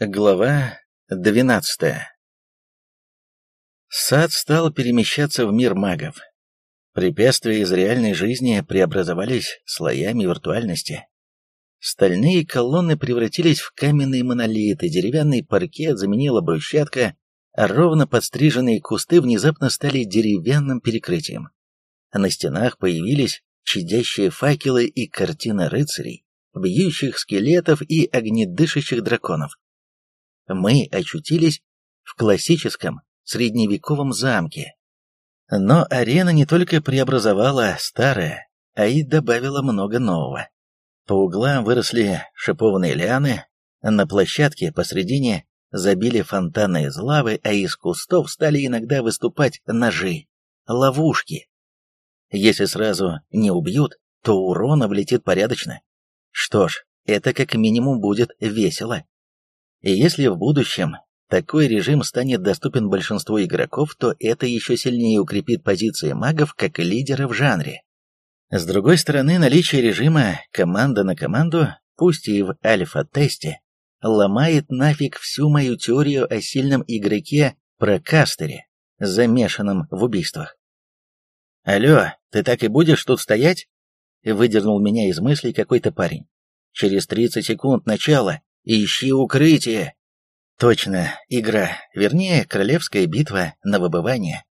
Глава двенадцатая Сад стал перемещаться в мир магов. Препятствия из реальной жизни преобразовались слоями виртуальности. Стальные колонны превратились в каменные монолиты, деревянный паркет заменила брусчатка, а ровно подстриженные кусты внезапно стали деревянным перекрытием. На стенах появились чадящие факелы и картины рыцарей, бьющих скелетов и огнедышащих драконов мы очутились в классическом средневековом замке. Но арена не только преобразовала старое, а и добавила много нового. По углам выросли шипованные лианы, на площадке посредине забили фонтаны из лавы, а из кустов стали иногда выступать ножи, ловушки. Если сразу не убьют, то урона влетит порядочно. Что ж, это как минимум будет весело. И если в будущем такой режим станет доступен большинству игроков, то это еще сильнее укрепит позиции магов как лидера в жанре. С другой стороны, наличие режима «команда на команду», пусть и в альфа-тесте, ломает нафиг всю мою теорию о сильном игроке про кастере, замешанном в убийствах. «Алло, ты так и будешь тут стоять?» Выдернул меня из мыслей какой-то парень. «Через 30 секунд начала Ищи укрытие. Точно, игра, вернее, королевская битва на выбывание.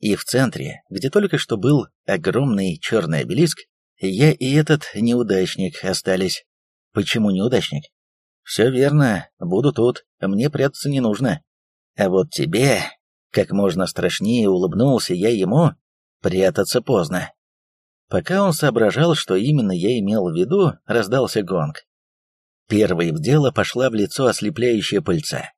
И в центре, где только что был огромный черный обелиск, я и этот неудачник остались. Почему неудачник? Все верно, буду тут, мне прятаться не нужно. А вот тебе, как можно страшнее улыбнулся я ему, прятаться поздно. Пока он соображал, что именно я имел в виду, раздался гонг. Первой в дело пошла в лицо ослепляющая пыльца.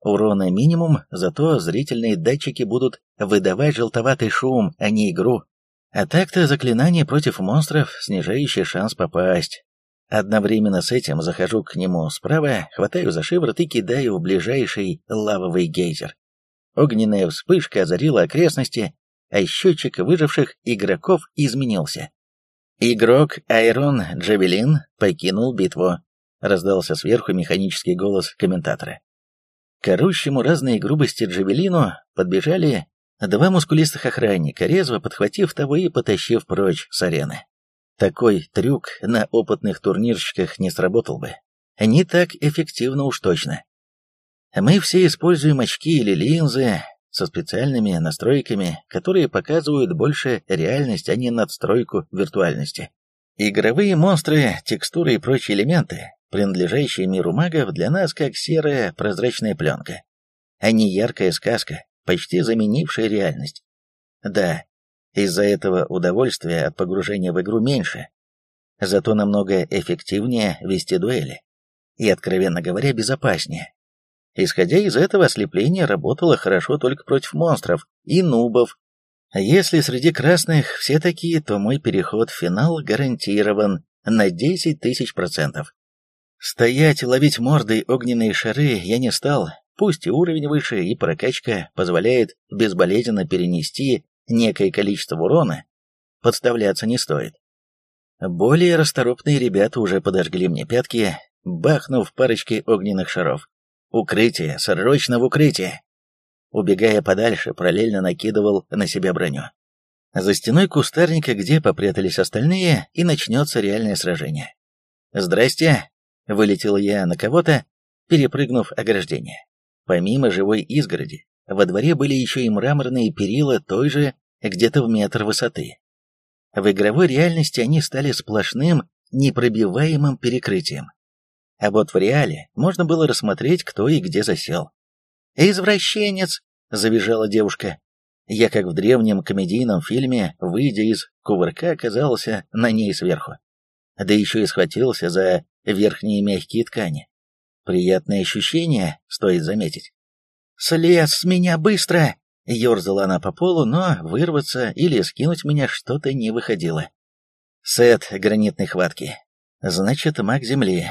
Урона минимум, зато зрительные датчики будут выдавать желтоватый шум, а не игру. А так-то заклинание против монстров, снижающее шанс попасть. Одновременно с этим захожу к нему справа, хватаю за шиворот и кидаю в ближайший лавовый гейзер. Огненная вспышка озарила окрестности, а счетчик выживших игроков изменился. Игрок Айрон Джавелин покинул битву раздался сверху механический голос комментатора. К орущему разные грубости Джавелину подбежали два мускулистых охранника, резво подхватив того и потащив прочь с арены. Такой трюк на опытных турнирщиках не сработал бы. Не так эффективно уж точно. Мы все используем очки или линзы со специальными настройками, которые показывают больше реальность, а не надстройку виртуальности. Игровые монстры, текстуры и прочие элементы принадлежащие миру магов, для нас как серая прозрачная пленка, а не яркая сказка, почти заменившая реальность. Да, из-за этого удовольствия от погружения в игру меньше, зато намного эффективнее вести дуэли. И, откровенно говоря, безопаснее. Исходя из этого, ослепление работало хорошо только против монстров и нубов. Если среди красных все такие, то мой переход в финал гарантирован на 10 тысяч процентов. Стоять ловить мордой огненные шары я не стал, пусть и уровень выше, и прокачка позволяет безболезненно перенести некое количество урона, подставляться не стоит. Более расторопные ребята уже подожгли мне пятки, бахнув парочки огненных шаров. Укрытие, срочно в укрытие! Убегая подальше, параллельно накидывал на себя броню. За стеной кустарника, где попрятались остальные, и начнется реальное сражение. «Здрасте!» Вылетел я на кого-то, перепрыгнув ограждение. Помимо живой изгороди, во дворе были еще и мраморные перила той же, где-то в метр высоты. В игровой реальности они стали сплошным, непробиваемым перекрытием. А вот в реале можно было рассмотреть, кто и где засел. «Извращенец!» — завизжала девушка. Я, как в древнем комедийном фильме, выйдя из кувырка, оказался на ней сверху. Да еще и схватился за верхние мягкие ткани. Приятное ощущение, стоит заметить. «Слез с меня быстро!» Ёрзала она по полу, но вырваться или скинуть меня что-то не выходило. Сет гранитной хватки. Значит, маг земли.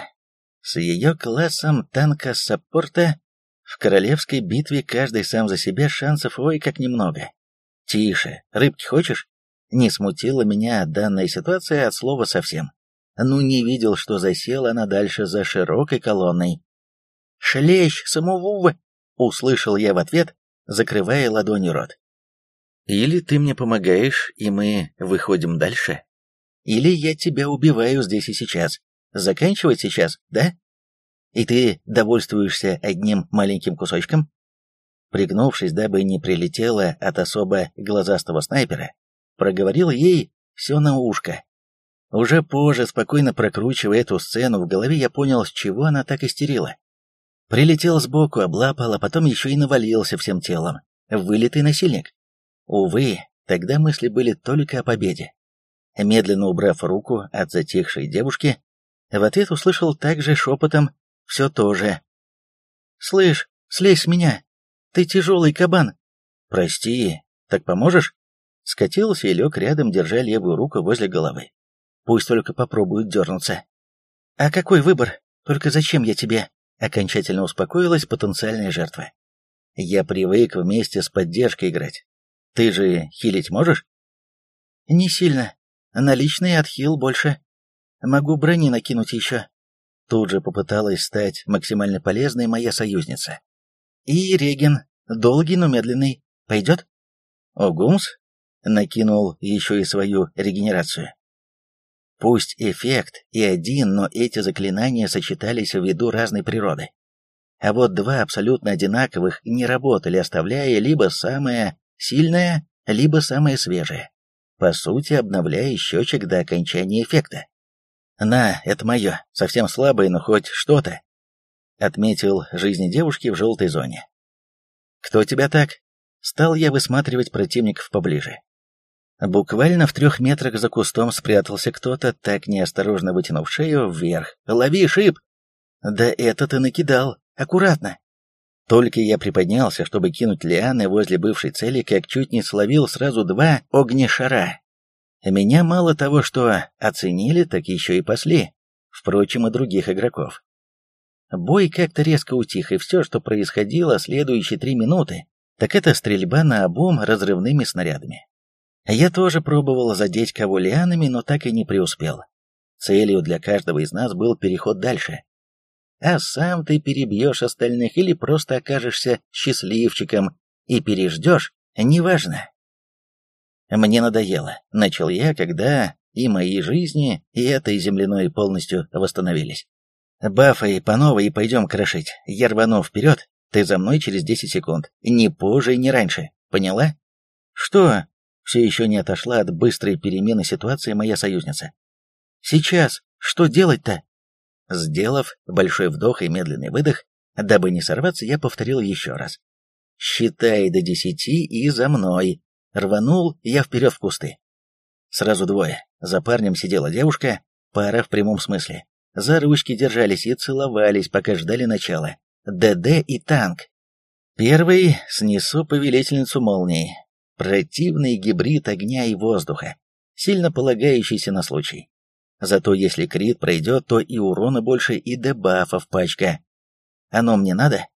С ее классом танка-саппорта в королевской битве каждый сам за себя шансов ой как немного. Тише, рыбки хочешь? Не смутила меня данная ситуация от слова совсем ну не видел, что засела она дальше за широкой колонной. «Шлещ, самовув!» — услышал я в ответ, закрывая ладонью рот. «Или ты мне помогаешь, и мы выходим дальше, или я тебя убиваю здесь и сейчас. Заканчивать сейчас, да? И ты довольствуешься одним маленьким кусочком?» Пригнувшись, дабы не прилетело от особо глазастого снайпера, проговорил ей все на ушко. Уже позже, спокойно прокручивая эту сцену, в голове я понял, с чего она так истерила. Прилетел сбоку, облапал, а потом еще и навалился всем телом. Вылитый насильник. Увы, тогда мысли были только о победе. Медленно убрав руку от затихшей девушки, в ответ услышал также шепотом все то же. «Слышь, слезь с меня! Ты тяжелый кабан!» «Прости, так поможешь?» Скатился и лег рядом, держа левую руку возле головы. Пусть только попробует дернуться. «А какой выбор? Только зачем я тебе?» Окончательно успокоилась потенциальная жертва. «Я привык вместе с поддержкой играть. Ты же хилить можешь?» «Не сильно. Наличный отхил больше. Могу брони накинуть еще». Тут же попыталась стать максимально полезной моя союзница. «И Реген. Долгий, но медленный. Пойдет?» «Огумс?» Накинул еще и свою регенерацию. Пусть эффект и один, но эти заклинания сочетались в виду разной природы. А вот два абсолютно одинаковых не работали, оставляя либо самое сильное, либо самое свежее. По сути, обновляя счетчик до окончания эффекта. «На, это мое, совсем слабое, но хоть что-то», — отметил жизни девушки в желтой зоне. «Кто тебя так?» Стал я высматривать противников поближе. Буквально в трех метрах за кустом спрятался кто-то, так неосторожно вытянув шею вверх. «Лови, шип!» «Да это ты накидал! Аккуратно!» Только я приподнялся, чтобы кинуть лианы возле бывшей цели, как чуть не словил сразу два огнешара. Меня мало того, что оценили, так еще и пасли. Впрочем, и других игроков. Бой как-то резко утих, и все, что происходило следующие три минуты, так это стрельба на обум разрывными снарядами. Я тоже пробовал задеть кого лианами, но так и не преуспел. Целью для каждого из нас был переход дальше. А сам ты перебьешь остальных или просто окажешься счастливчиком и переждешь, неважно. Мне надоело, начал я, когда и мои жизни, и этой земляной полностью восстановились. Бафай по новой и пойдем крошить. Я рвану вперед, ты за мной через 10 секунд. Не позже и не раньше. Поняла? Что? Все еще не отошла от быстрой перемены ситуации моя союзница. «Сейчас! Что делать-то?» Сделав большой вдох и медленный выдох, дабы не сорваться, я повторил еще раз. «Считай до десяти и за мной!» Рванул я вперед в кусты. Сразу двое. За парнем сидела девушка, пара в прямом смысле. За ручки держались и целовались, пока ждали начала. ДД и танк. Первый снесу повелительницу молнии, Противный гибрид огня и воздуха, сильно полагающийся на случай. Зато если крит пройдет, то и урона больше, и дебафов пачка. Оно мне надо?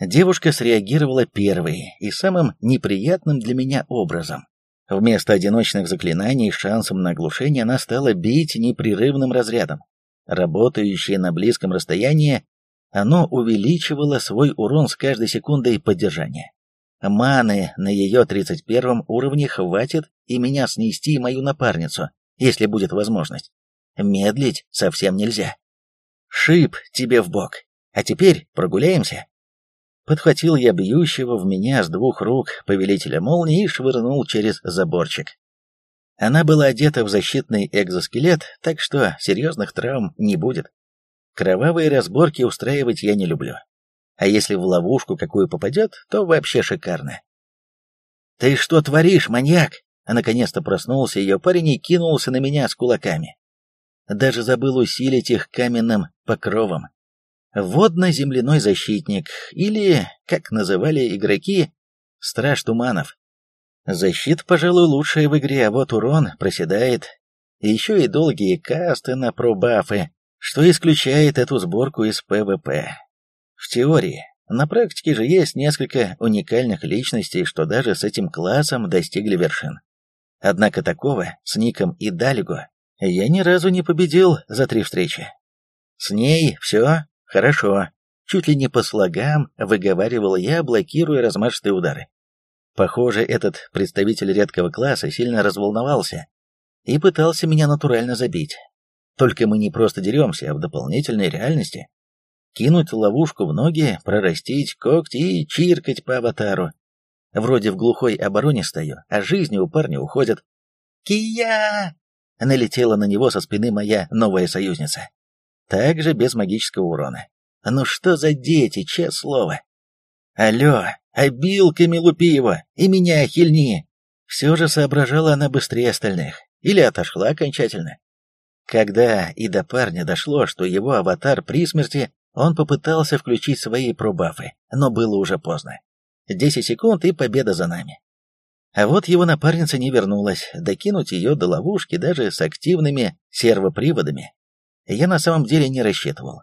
Девушка среагировала первой и самым неприятным для меня образом. Вместо одиночных заклинаний с шансом на оглушение она стала бить непрерывным разрядом. Работающее на близком расстоянии, оно увеличивало свой урон с каждой секундой поддержания. Маны на ее 31 уровне хватит и меня снести, и мою напарницу, если будет возможность. Медлить совсем нельзя. Шип тебе в бок. А теперь прогуляемся. Подхватил я бьющего в меня с двух рук повелителя молнии и швырнул через заборчик. Она была одета в защитный экзоскелет, так что серьезных травм не будет. Кровавые разборки устраивать я не люблю а если в ловушку какую попадет, то вообще шикарно. «Ты что творишь, маньяк?» А наконец-то проснулся ее парень и кинулся на меня с кулаками. Даже забыл усилить их каменным покровом. Водно-земляной защитник, или, как называли игроки, страж туманов. Защита, пожалуй, лучшая в игре, а вот урон проседает. Еще и долгие касты на пробафы, что исключает эту сборку из ПВП. В теории. На практике же есть несколько уникальных личностей, что даже с этим классом достигли вершин. Однако такого, с ником Идальго, я ни разу не победил за три встречи. С ней все хорошо. Чуть ли не по слогам выговаривал я, блокируя размашистые удары. Похоже, этот представитель редкого класса сильно разволновался и пытался меня натурально забить. Только мы не просто деремся, а в дополнительной реальности. Кинуть ловушку в ноги, прорастить когти и чиркать по аватару. Вроде в глухой обороне стою, а жизни у парня уходят. «Кия!» — налетела на него со спины моя новая союзница. Также без магического урона. Ну что за дети, честное слово. Алло, обилками лупи его, и меня хильни. Все же соображала она быстрее остальных. Или отошла окончательно. Когда и до парня дошло, что его аватар при смерти, он попытался включить свои пробафы, но было уже поздно. Десять секунд и победа за нами. А вот его напарница не вернулась, докинуть ее до ловушки даже с активными сервоприводами. Я на самом деле не рассчитывал.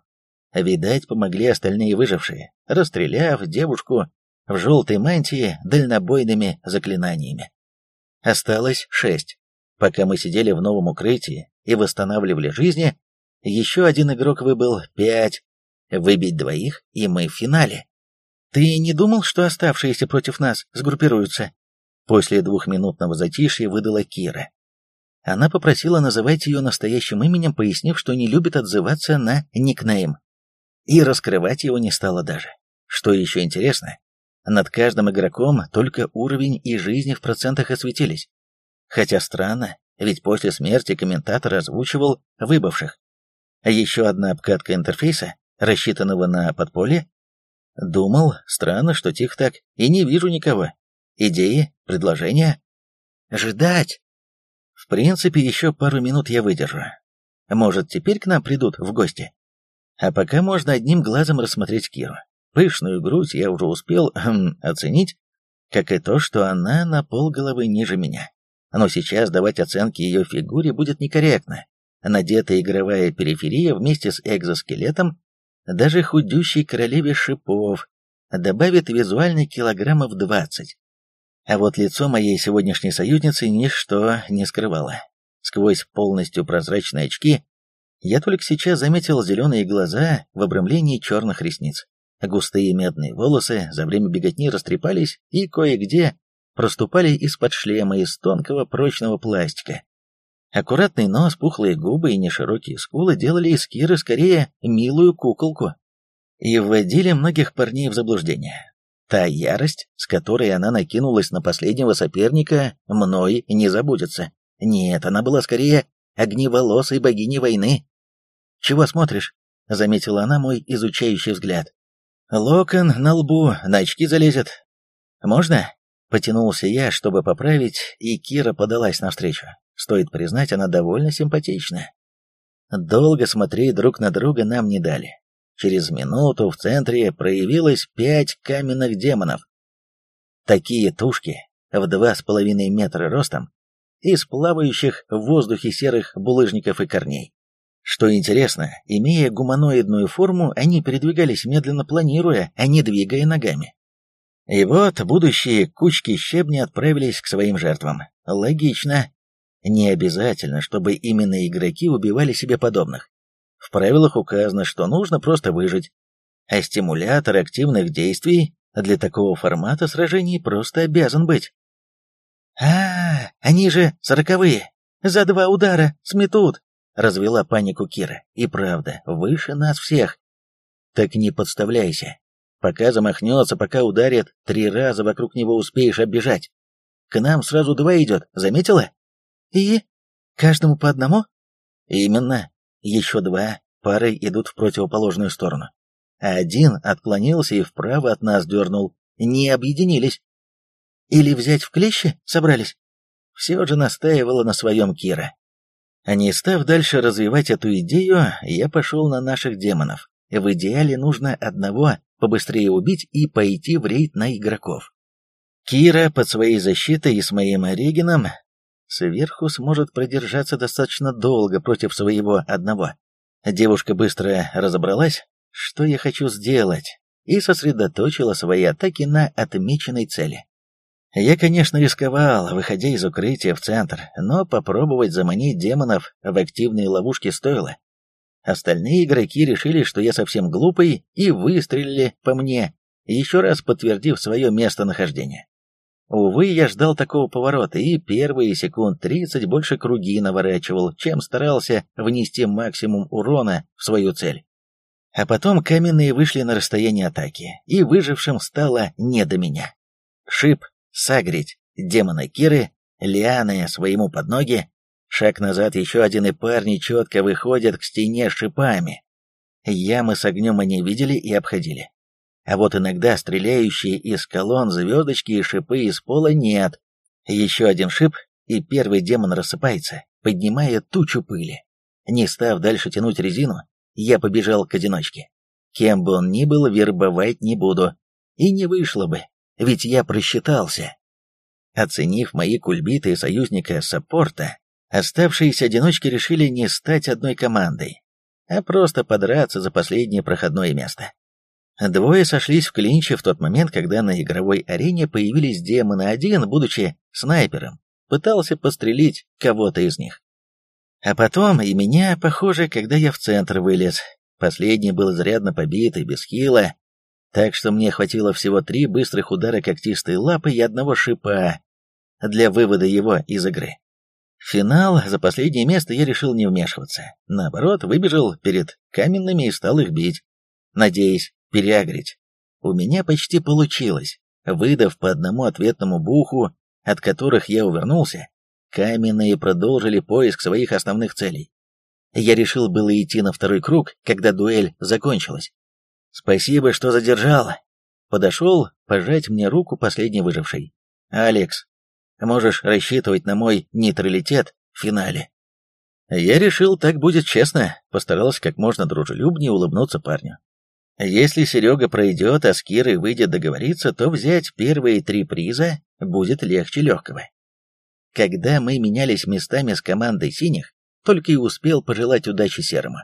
Видать, помогли остальные выжившие, расстреляв девушку в желтой мантии дальнобойными заклинаниями. Осталось шесть. Пока мы сидели в новом укрытии и восстанавливали жизни, еще один игрок выбыл пять. Выбить двоих, и мы в финале. Ты не думал, что оставшиеся против нас сгруппируются? После двухминутного затишья выдала Кира. Она попросила называть ее настоящим именем, пояснив, что не любит отзываться на никнейм. И раскрывать его не стала даже. Что еще интересно, над каждым игроком только уровень и жизни в процентах осветились. Хотя странно, ведь после смерти комментатор озвучивал выбывших. А еще одна обкатка интерфейса, рассчитанного на подполье. Думал, странно, что тихо так, и не вижу никого. Идеи, предложения? Ждать! В принципе, еще пару минут я выдержу. Может, теперь к нам придут в гости? А пока можно одним глазом рассмотреть Киру. Пышную грудь я уже успел хм, оценить, как и то, что она на полголовы ниже меня. Но сейчас давать оценки ее фигуре будет некорректно. Надетая игровая периферия вместе с экзоскелетом, даже худющей королеве шипов, добавит визуально килограммов 20. А вот лицо моей сегодняшней союзницы ничто не скрывало. Сквозь полностью прозрачные очки я только сейчас заметил зеленые глаза в обрамлении черных ресниц. Густые медные волосы за время беготни растрепались и кое-где проступали из-под шлема из тонкого прочного пластика. Аккуратный нос, пухлые губы и неширокие скулы делали из Киры скорее милую куколку и вводили многих парней в заблуждение. Та ярость, с которой она накинулась на последнего соперника, мной не забудется. Нет, она была скорее огневолосой богиней войны. «Чего смотришь?» — заметила она мой изучающий взгляд. «Локон на лбу, на очки залезет. Можно?» Потянулся я, чтобы поправить, и Кира подалась навстречу. Стоит признать, она довольно симпатична. Долго смотреть друг на друга нам не дали. Через минуту в центре проявилось пять каменных демонов. Такие тушки в два с половиной метра ростом, из плавающих в воздухе серых булыжников и корней. Что интересно, имея гуманоидную форму, они передвигались медленно планируя, а не двигая ногами. И вот будущие кучки щебня отправились к своим жертвам. Логично. Не обязательно, чтобы именно игроки убивали себе подобных. В правилах указано, что нужно просто выжить, а стимулятор активных действий для такого формата сражений просто обязан быть. «А, они же сороковые! За два удара сметут!» — развела панику Кира. «И правда, выше нас всех!» «Так не подставляйся. Пока замахнется, пока ударит, три раза вокруг него успеешь оббежать. К нам сразу два идет, заметила?» «И? Каждому по одному?» «Именно. Еще два парой идут в противоположную сторону. Один отклонился и вправо от нас дернул. Не объединились. Или взять в клещи собрались? Все же настаивала на своем Кира. Не став дальше развивать эту идею, я пошел на наших демонов. В идеале нужно одного побыстрее убить и пойти в рейд на игроков. Кира под своей защитой и с моим Регином сверху сможет продержаться достаточно долго против своего одного. Девушка быстро разобралась, что я хочу сделать, и сосредоточила свои атаки на отмеченной цели. Я, конечно, рисковал, выходя из укрытия в центр, но попробовать заманить демонов в активные ловушки стоило. Остальные игроки решили, что я совсем глупый, и выстрелили по мне, еще раз подтвердив свое местонахождение. Увы, я ждал такого поворота и первые секунд 30 больше круги наворачивал, чем старался внести максимум урона в свою цель. А потом каменные вышли на расстояние атаки, и выжившим стало не до меня. Шип, сагрить, демона Киры, лианы своему под ноги, шаг назад еще один и парни четко выходят к стене шипами. Ямы с огнем они видели и обходили. А вот иногда стреляющие из колонн звездочки и шипы из пола нет. Еще один шип, и первый демон рассыпается, поднимая тучу пыли. Не став дальше тянуть резину, я побежал к одиночке. Кем бы он ни был, вербовать не буду. И не вышло бы, ведь я просчитался. Оценив мои кульбиты союзника саппорта, оставшиеся одиночки решили не стать одной командой, а просто подраться за последнее проходное место. Двое сошлись в клинче в тот момент, когда на игровой арене появились демоны. Один, будучи снайпером, пытался пострелить кого-то из них. А потом и меня, похоже, когда я в центр вылез. Последний был изрядно побит и без хила, так что мне хватило всего три быстрых удара когтистой лапы и одного шипа для вывода его из игры. В финал за последнее место я решил не вмешиваться. Наоборот, выбежал перед каменными и стал их бить, надеясь, переагрить. У меня почти получилось. Выдав по одному ответному буху, от которых я увернулся, каменные продолжили поиск своих основных целей. Я решил было идти на второй круг, когда дуэль закончилась. «Спасибо, что задержал». Подошел пожать мне руку последний выживший. «Алекс, можешь рассчитывать на мой нейтралитет в финале». Я решил, так будет честно, постарался как можно дружелюбнее улыбнуться парню. Если Серега пройдет, а с Кирой выйдет договориться, то взять первые три приза будет легче легкого. Когда мы менялись местами с командой синих, только и успел пожелать удачи Серому.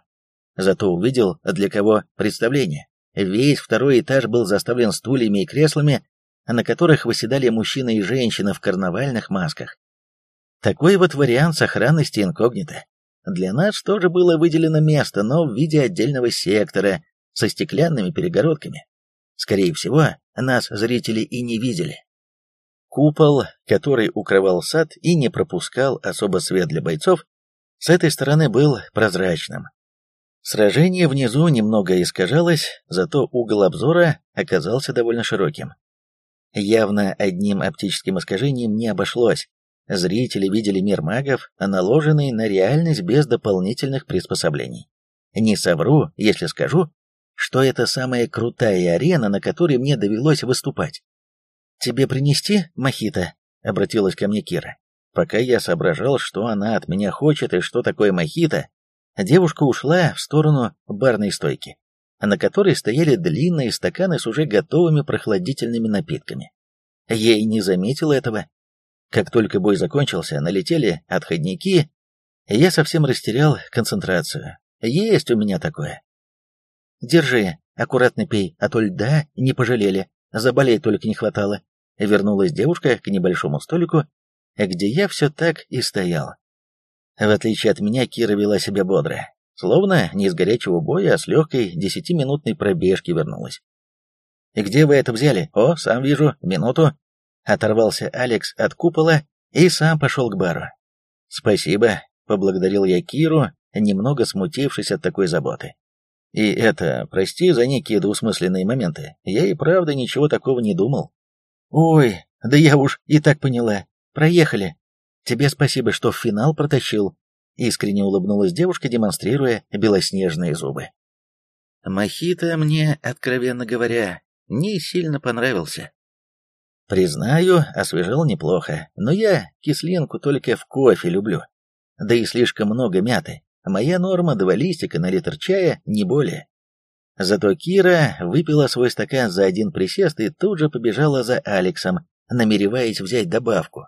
Зато увидел, для кого представление. Весь второй этаж был заставлен стульями и креслами, на которых выседали мужчины и женщины в карнавальных масках. Такой вот вариант сохранности инкогнито. Для нас тоже было выделено место, но в виде отдельного сектора, со стеклянными перегородками. Скорее всего, нас зрители и не видели. Купол, который укрывал сад и не пропускал особо свет для бойцов, с этой стороны был прозрачным. Сражение внизу немного искажалось, зато угол обзора оказался довольно широким. Явно одним оптическим искажением не обошлось. Зрители видели мир магов, наложенный на реальность без дополнительных приспособлений. Не совру, если скажу, что это самая крутая арена, на которой мне довелось выступать. «Тебе принести, Мохито?» — обратилась ко мне Кира. Пока я соображал, что она от меня хочет и что такое мохито, девушка ушла в сторону барной стойки, на которой стояли длинные стаканы с уже готовыми прохладительными напитками. Я и не заметил этого. Как только бой закончился, налетели отходники, я совсем растерял концентрацию. Есть у меня такое. Держи, аккуратно пей, а то льда не пожалели, заболеть только не хватало. Вернулась девушка к небольшому столику, где я все так и стоял. В отличие от меня, Кира вела себя бодро, словно не из горячего боя, а с легкой десятиминутной пробежки вернулась. «И где вы это взяли? О, сам вижу, минуту!» Оторвался Алекс от купола и сам пошел к бару. «Спасибо», — поблагодарил я Киру, немного смутившись от такой заботы. И это, прости за некие двусмысленные моменты, я и правда ничего такого не думал. Ой, да я уж и так поняла. Проехали. Тебе спасибо, что в финал протащил. Искренне улыбнулась девушка, демонстрируя белоснежные зубы. Мохито мне, откровенно говоря, не сильно понравился. Признаю, освежал неплохо, но я кислинку только в кофе люблю. Да и слишком много мяты, Моя норма два листика на литр чая, не более. Зато Кира выпила свой стакан за один присест и тут же побежала за Алексом, намереваясь взять добавку.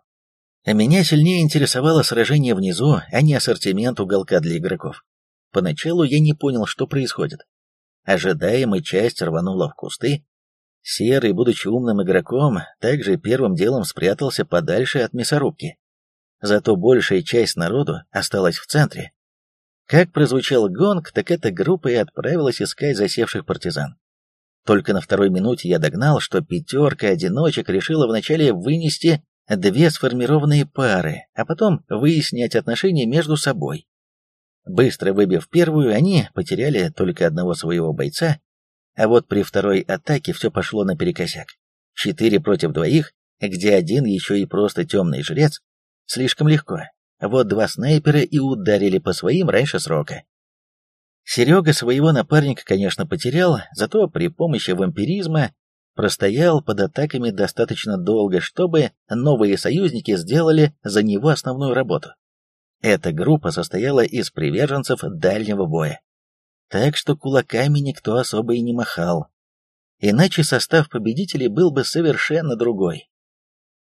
Меня сильнее интересовало сражение внизу, а не ассортимент уголка для игроков. Поначалу я не понял, что происходит. Ожидаемая часть рванула в кусты. Серый, будучи умным игроком, также первым делом спрятался подальше от мясорубки. Зато большая часть народу осталась в центре, Как прозвучал гонг, так эта группа и отправилась искать засевших партизан. Только на второй минуте я догнал, что пятерка одиночек решила вначале вынести две сформированные пары, а потом выяснять отношения между собой. Быстро выбив первую, они потеряли только одного своего бойца, а вот при второй атаке все пошло наперекосяк. Четыре против двоих, где один еще и просто темный жрец, слишком легко. Вот два снайпера и ударили по своим раньше срока. Серега своего напарника, конечно, потерял, зато при помощи вампиризма простоял под атаками достаточно долго, чтобы новые союзники сделали за него основную работу. Эта группа состояла из приверженцев дальнего боя. Так что кулаками никто особо и не махал. Иначе состав победителей был бы совершенно другой.